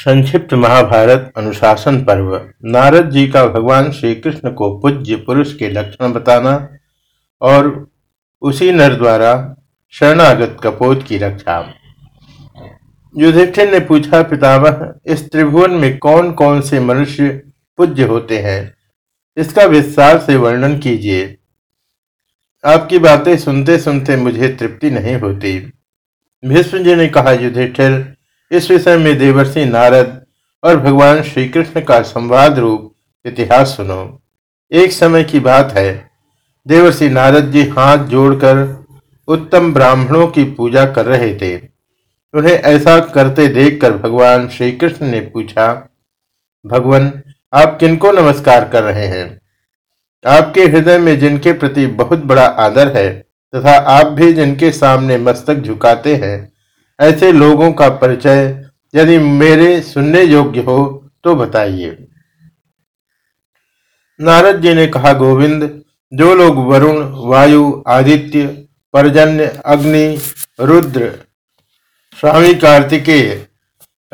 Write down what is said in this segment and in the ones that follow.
संक्षिप्त महाभारत अनुशासन पर्व। नारद जी का भगवान श्री कृष्ण को पूज्य पुरुष के लक्षण बताना और उसी नर द्वारा शरणागत कपोत की रक्षा। युधिष्ठिर ने पूछा, पितामह, इस त्रिभुवन में कौन कौन से मनुष्य पूज्य होते हैं? इसका विस्तार से वर्णन कीजिए। आपकी बातें सुनते सुनते मुझे तृप्ति नहीं होती। भीष्म जी ने कहा, युधिष्ठिर इस विषय में देवर्षि नारद और भगवान श्री कृष्ण का संवाद रूप इतिहास सुनो। एक समय की बात है। देवर्षि नारद जी हाथ जोड़कर उत्तम ब्राह्मणों की पूजा कर रहे थे। उन्हें ऐसा करते देखकर भगवान श्री कृष्ण ने पूछा, भगवान, आप किनको नमस्कार कर रहे हैं? आपके हृदय में जिनके प्रति बहुत बड़ा आदर है तथा आप भी जिनके सामने मस्तक झुकाते हैं ऐसे लोगों का परिचय यदि मेरे सुनने योग्य हो तो बताइए। नारद जी ने कहा, गोविंद, जो लोग वरुण, वायु, आदित्य, परजन्य, अग्नि, रुद्र, स्वामी कार्तिकेय,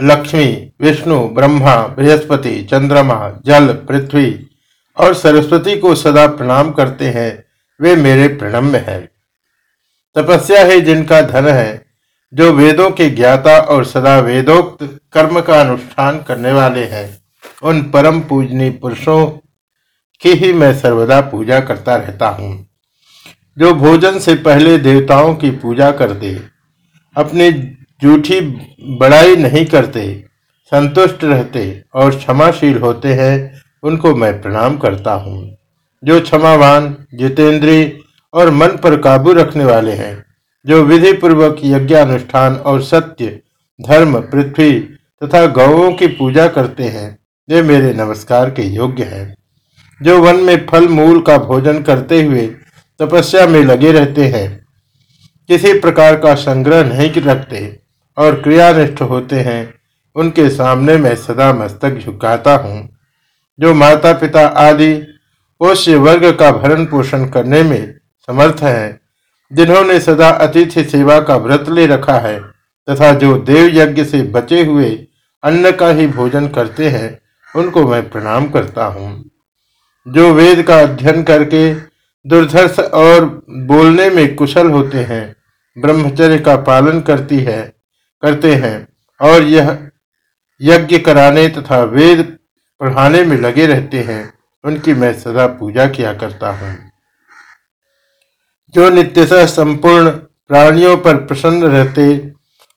लक्ष्मी, विष्णु, ब्रह्मा, बृहस्पति, चंद्रमा, जल, पृथ्वी और सरस्वती को सदा प्रणाम करते हैं, वे मेरे प्रणम्य हैं। तपस्या है जिनका धन है जो वेदों के ज्ञाता और सदा वेदोक्त कर्म का अनुष्ठान करने वाले हैं, उन परम पूजनीय पुरुषों की ही मैं सर्वदा पूजा करता रहता हूँ। जो भोजन से पहले देवताओं की पूजा करते, अपनी जूठी बड़ाई नहीं करते, संतुष्ट रहते और क्षमाशील होते हैं, उनको मैं प्रणाम करता हूँ। जो क्षमावान, जितेंद्रीय और मन पर काबू रखने वाले हैं जो विधि पूर्वक यज्ञानुष्ठान और सत्य, धर्म, पृथ्वी तथा गौों की पूजा करते हैं, वे मेरे नमस्कार के योग्य हैं। जो वन में फल मूल का भोजन करते हुए तपस्या में लगे रहते हैं, किसी प्रकार का संग्रह नहीं रखते और क्रियानिष्ठ होते हैं, उनके सामने मैं सदा मस्तक झुकाता हूँ। जो माता पिता आदि पोष्य वर्ग का भरण पोषण करने में समर्थ हैं जिन्होंने सदा अतिथि सेवा का व्रत ले रखा है तथा जो देव यज्ञ से बचे हुए अन्न का ही भोजन करते हैं, उनको मैं प्रणाम करता हूँ। जो वेद का अध्ययन करके दुर्धर्ष और बोलने में कुशल होते हैं, ब्रह्मचर्य का पालन करती है, करते हैं और यह यज्ञ कराने तथा वेद पढ़ाने में लगे रहते हैं, उनकी मैं सदा पूजा किया करता हूँ। जो नित्यतः संपूर्ण प्राणियों पर प्रसन्न रहते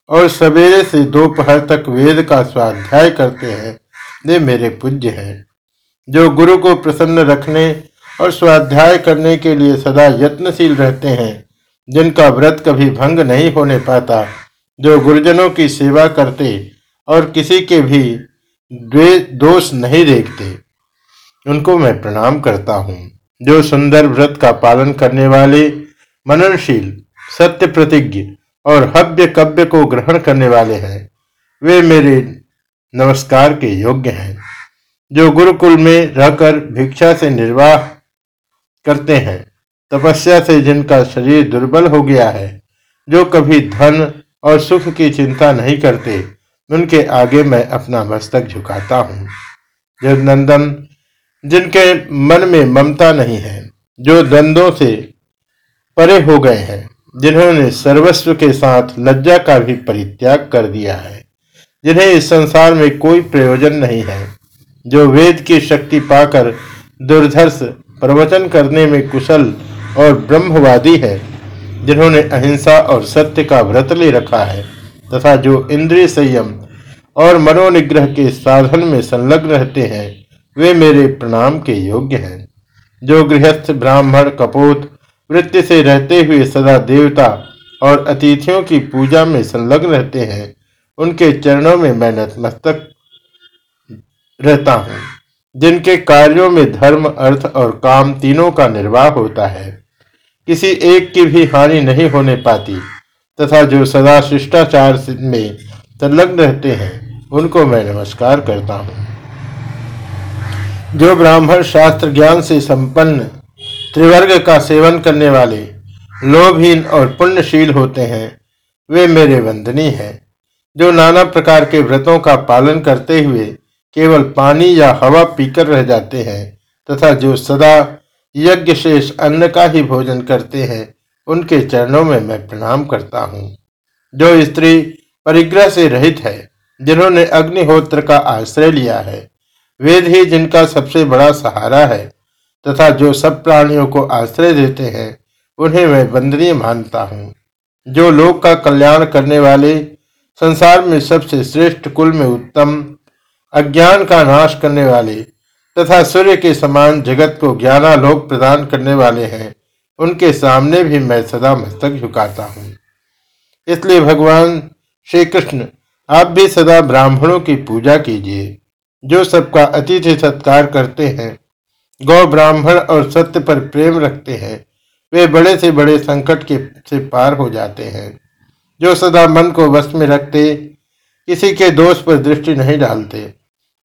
और सवेरे से दोपहर तक वेद का स्वाध्याय करते हैं, वे मेरे पूज्य हैं। जो गुरु को प्रसन्न रखने और स्वाध्याय करने के लिए सदा यत्नशील रहते हैं, जिनका व्रत कभी भंग नहीं होने पाता, जो गुरुजनों की सेवा करते और किसी के भी दोष नहीं देखते, उनको मैं प्रणाम करता हूँ। जो सुंदर व्रत का पालन करने वाले मननशील सत्य प्रतिज्ञ और हव्य कव्य को ग्रहण करने वाले हैं। वे मेरे नमस्कार के योग्य हैं, जो गुरुकुल में रहकर भिक्षा से निर्वाह करते हैं, तपस्या से जिनका शरीर दुर्बल हो गया है, जो कभी धन और सुख की चिंता नहीं करते, उनके आगे मैं अपना मस्तक झुकाता हूँ। जब नंदन, जिनके मन में ममता नहीं है, जो द्वंद्वों से परे हो गए हैं, जिन्होंने सर्वस्व के साथ लज्जा का भी परित्याग कर दिया है। जिन्हें इस संसार में कोई प्रयोजन नहीं है, जो वेद की शक्ति पाकर दुर्धर्ष प्रवचन करने में कुशल और ब्रह्मवादी है, जिन्होंने अहिंसा और सत्य का व्रत ले रखा है, तथा जो इंद्रिय संयम और मनोनिग्रह के साधन में संलग्न रहते हैं, वे मेरे प्रणाम के योग्य हैं। जो गृहस्थ ब्राह्मण, कपोत वृत्ति से रहते हुए सदा देवता और अतिथियों की पूजा में संलग्न रहते हैं। उनके चरणों में मैं नतमस्तक रहता हूँ। जिनके कार्यों में धर्म, अर्थ और काम तीनों का निर्वाह होता है। किसी एक की भी हानि नहीं होने पाती, तथा जो सदा शिष्टाचार में संलग्न रहते हैं, उनको मैं नमस्कार करता हूँ। जो ब्राह्मण शास्त्र ज्ञान से संपन्न त्रिवर्ग का सेवन करने वाले लोभहीन और पुण्यशील होते हैं, वे मेरे वंदनी हैं। जो नाना प्रकार के व्रतों का पालन करते हुए केवल पानी या हवा पीकर रह जाते हैं, तथा जो सदा यज्ञ शेष अन्न का ही भोजन करते हैं, उनके चरणों में मैं प्रणाम करता हूँ। जो स्त्री परिग्रह से रहित है, जिन्होंने अग्निहोत्र का आश्रय लिया है, वेद ही जिनका सबसे बड़ा सहारा है तथा जो सब प्राणियों को आश्रय देते हैं, उन्हें मैं वंदनीय मानता हूँ। जो लोक का कल्याण करने वाले संसार में सबसे श्रेष्ठ कुल में उत्तम, अज्ञान का नाश करने वाले तथा सूर्य के समान जगत को ज्ञानालोक प्रदान करने वाले हैं, उनके सामने भी मैं सदा मस्तक झुकाता हूँ। इसलिए भगवान श्री कृष्ण आप भी सदा ब्राह्मणों की पूजा कीजिए। जो सबका अतिथि सत्कार करते हैं गौ ब्राह्मण और सत्य पर प्रेम रखते हैं, वे बड़े से बड़े संकट के, से पार हो जाते हैं। जो सदा मन को वश में रखते, किसी के दोष पर दृष्टि नहीं डालते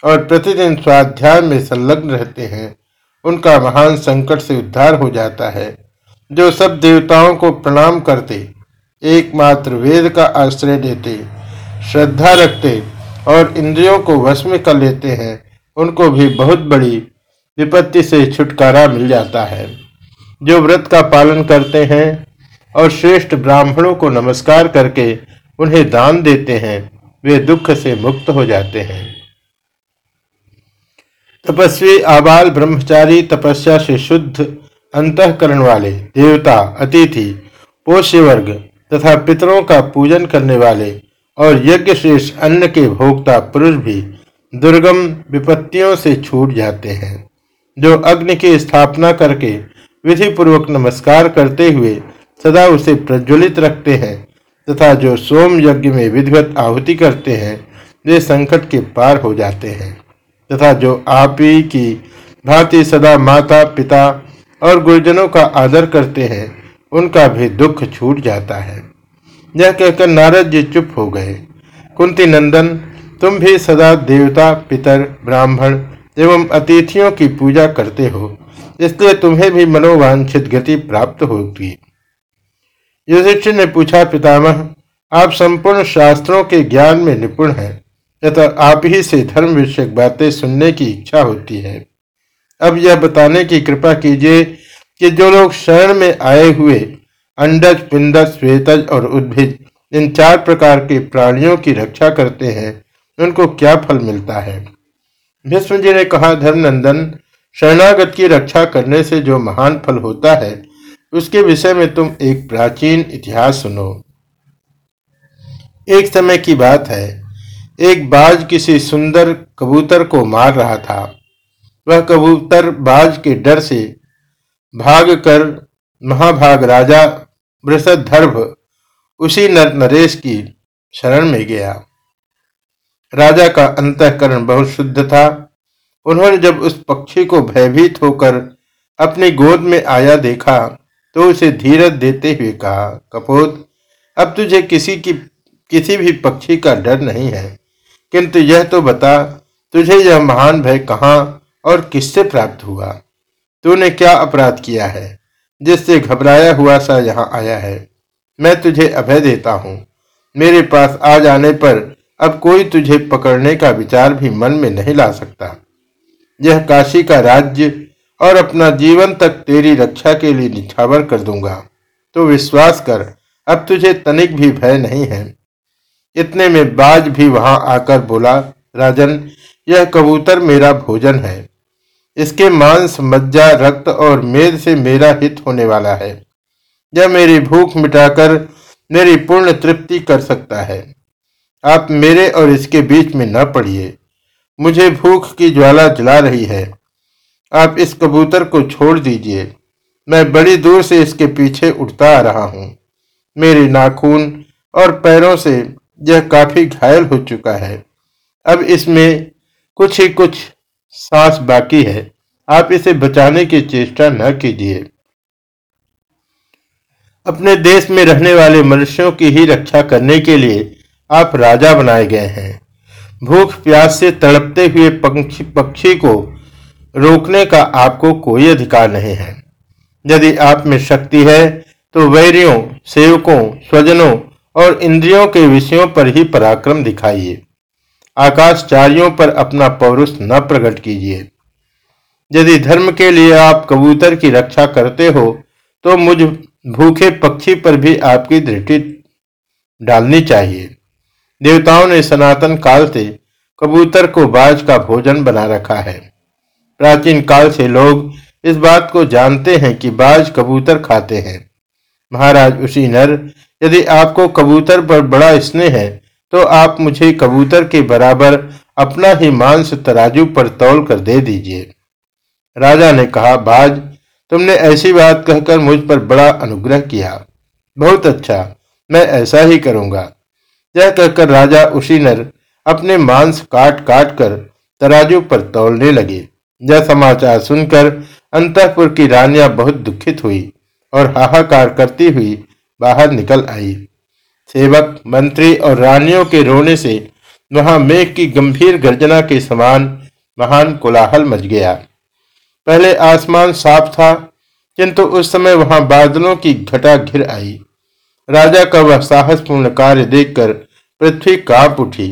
और प्रतिदिन स्वाध्याय में संलग्न रहते हैं, उनका महान संकट से उद्धार हो जाता है। जो सब देवताओं को प्रणाम करते, एकमात्र वेद का आश्रय देते, श्रद्धा रखते और इंद्रियों को वश में कर लेते हैं, उनको भी बहुत बड़ी विपत्ति से छुटकारा मिल जाता है। जो व्रत का पालन करते हैं और श्रेष्ठ ब्राह्मणों को नमस्कार करके उन्हें दान देते हैं, वे दुख से मुक्त हो जाते हैं। तपस्वी, आबाल ब्रह्मचारी, तपस्या से शुद्ध अंतकरण वाले, देवता, अतिथि पोष्य वर्ग तथा पितरों का पूजन करने वाले और यज्ञ शेष अन्न के भोक्ता पुरुष भी दुर्गम विपत्तियों से छूट जाते हैं। जो अग्नि की स्थापना करके विधि पूर्वक नमस्कार करते हुए सदा उसे प्रज्वलित रखते हैं, तथा जो सोम यज्ञ में विधिवत आहुति करते हैं, वे संकट के पार हो जाते हैं, तथा जो आप ही की भांति सदा माता, पिता और गुरुजनों का आदर करते हैं, उनका भी दुख छूट जाता है। यह कहकर नारद जी चुप हो गए। कुंती नंदन, तुम भी सदा देवता, पितर, ब्राह्मण एवं अतिथियों की पूजा करते हो, इसलिए तुम्हें भी मनोवांछित गति प्राप्त होगी। युधिष्ठिर ने पूछा, पितामह, आप संपूर्ण शास्त्रों के ज्ञान में निपुण हैं तथा आप ही से धर्म विषयक बातें सुनने की इच्छा होती है। अब यह बताने की कृपा कीजिए कि जो लोग शरण में आए हुए, अंडज, पिंडज, श्वेतज और उद्भिज, इन चार प्रकार के प्राणियों की रक्षा करते हैं, उनको क्या फल मिलता है? भीष्म जी ने कहा, धर्मनंदन, शरणागत की रक्षा करने से जो महान फल होता है, उसके विषय में तुम एक प्राचीन इतिहास सुनो। एक समय की बात है, एक बाज किसी सुंदर कबूतर को मार रहा था। वह कबूतर बाज के डर से भाग कर महाभाग राजा वृषधर्भ उसी नर नरेश की शरण में गया। राजा का अंतकरण बहुत शुद्ध था। उन्होंने जब उस पक्षी को भयभीत होकर अपनी गोद में आया देखा तो उसे धीरज देते हुए कहा, कपोत, अब तुझे किसी की, किसी भी पक्षी का डर नहीं है। किंतु यह तो बता, तुझे यह महान भय कहाँ और किससे प्राप्त हुआ? तूने क्या अपराध किया है, जिससे घबराया हुआ सा यहाँ आया है? मैं तुझे अभय देता हूँ। मेरे पास आ जाने पर अब कोई तुझे पकड़ने का विचार भी मन में नहीं ला सकता। यह काशी का राज्य और अपना जीवन तक तेरी रक्षा के लिए निछावर कर दूँगा। तो विश्वास कर, अब तुझे तनिक भी भय नहीं है। इतने में बाज भी वहाँ आकर बोला, राजन, यह कबूतर मेरा भोजन है। इसके मांस, मज्जा, रक्त और मेद से मेरा हित होने वाला है। यह मेरी भूख मिटाकर मेरी पूर्ण तृप्ति कर सकता है। आप मेरे और इसके बीच में न पड़िए। मुझे भूख की ज्वाला जला रही है। आप इस कबूतर को छोड़ दीजिए। मैं बड़ी दूर से इसके पीछे उठता आ रहा हूँ। मेरे नाखून और पैरों से यह काफ़ी घायल हो चुका है। अब इसमें कुछ ही कुछ सांस बाकी है। आप इसे बचाने की चेष्टा न कीजिए। अपने देश में रहने वाले मनुष्यों की ही रक्षा करने के लिए आप राजा बनाए गए हैं। भूख प्यास से तड़पते हुए पक्षी पक्षी को रोकने का आपको कोई अधिकार नहीं है। यदि आप में शक्ति है तो वैरियों, सेवकों, स्वजनों और इंद्रियों के विषयों पर ही पराक्रम दिखाइए। आकाशचारियों पर अपना पौरुष न प्रकट कीजिए। यदि धर्म के लिए आप कबूतर की रक्षा करते हो तो मुझ भूखे पक्षी पर भी आपकी दृष्टि डालनी चाहिए। देवताओं ने सनातन काल से कबूतर को बाज का भोजन बना रखा है। प्राचीन काल से लोग इस बात को जानते हैं कि बाज कबूतर खाते हैं। महाराज उसी नर, यदि आपको कबूतर पर बड़ा स्नेह है तो आप मुझे कबूतर के बराबर अपना ही मांस तराजू पर तौल कर दे दीजिए। राजा ने कहा, बाज, तुमने ऐसी बात कहकर मुझ पर बड़ा अनुग्रह किया। बहुत अच्छा मैं ऐसा ही करूँगा। यह कहकर राजा उसी नर अपने मांस काट काट कर तराजू पर तौलने लगे। यह समाचार सुनकर अंतपुर की रानियाँ बहुत दुखित हुई और हाहाकार करती हुई बाहर निकल आई। सेवक, मंत्री और रानियों के रोने से वहाँ मेघ की गंभीर गर्जना के समान महान कोलाहल मच गया। पहले आसमान साफ़ था, किंतु उस समय वहाँ बादलों की घटा घिर आई। राजा का वह साहसपूर्ण कार्य देखकर पृथ्वी काँप उठी।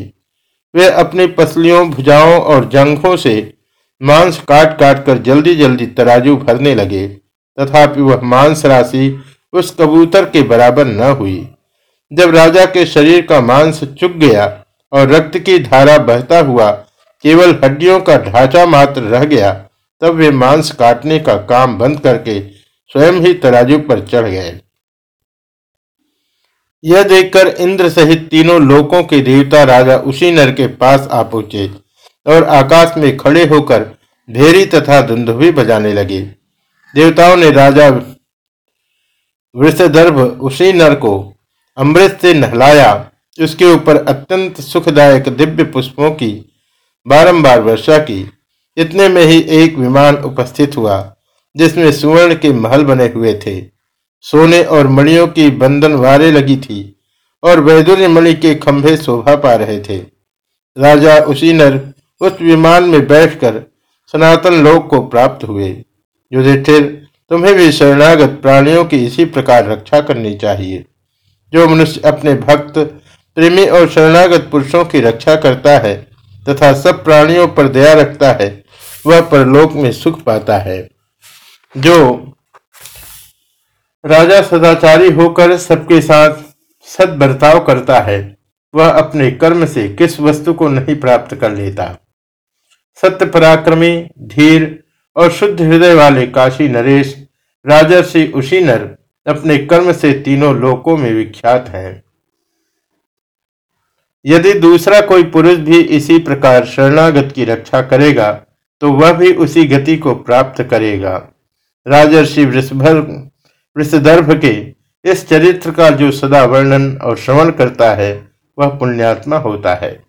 वे अपनी पसलियों, भुजाओं और जंघों से मांस काट काट कर जल्दी जल्दी तराजू भरने लगे, तथापि वह मांस राशि उस कबूतर के बराबर न हुई। जब राजा के शरीर का मांस चुक गया और रक्त की धारा बहता हुआ केवल हड्डियों का ढांचा मात्र रह गया, तब वे मांस काटने का काम बंद करके स्वयं ही तराजू पर चढ़ गए। यह देखकर इंद्र सहित तीनों लोकों के देवता राजा उसी नर के पास आ पहुँचे और आकाश में खड़े होकर भेरी तथा धुंधुभी बजाने लगे। देवताओं ने राजा वृषदर्भ उसी नर को अमृत से नहलाया। उसके ऊपर अत्यंत सुखदायक दिव्य पुष्पों की बारंबार वर्षा की। इतने में ही एक विमान उपस्थित हुआ, जिसमें सुवर्ण के महल बने हुए थे। सोने और मणियों की बंधन वारे लगी थी, और वैदुर्य मणि के खंभे शोभा पा रहे थे। राजा उसी नर उस विमान में बैठकर सनातन लोक को प्राप्त हुए। युधिष्ठिर, तुम्हें भी शरणागत प्राणियों की इसी प्रकार रक्षा करनी चाहिए। जो मनुष्य अपने भक्त, प्रेमी और शरणागत पुरुषों की रक्षा करता है, तथा सब प्राणियों पर दया रखता है, वह परलोक में सुख पाता है। जो राजा सदाचारी होकर सबके साथ सद बर्ताव करता है। वह अपने कर्म से किस वस्तु को नहीं प्राप्त कर लेता। सत्य पराक्रमी, धीर और शुद्ध हृदय वाले काशी नरेश राजर्षि उसी नर अपने कर्म से तीनों लोकों में विख्यात हैं। यदि दूसरा कोई पुरुष भी इसी प्रकार शरणागत की रक्षा करेगा तो वह भी उसी गति को प्राप्त करेगा। राजर्षि वृषदर्भ के इस चरित्र का जो सदा वर्णन और श्रवण करता है, वह पुण्यात्मा होता है।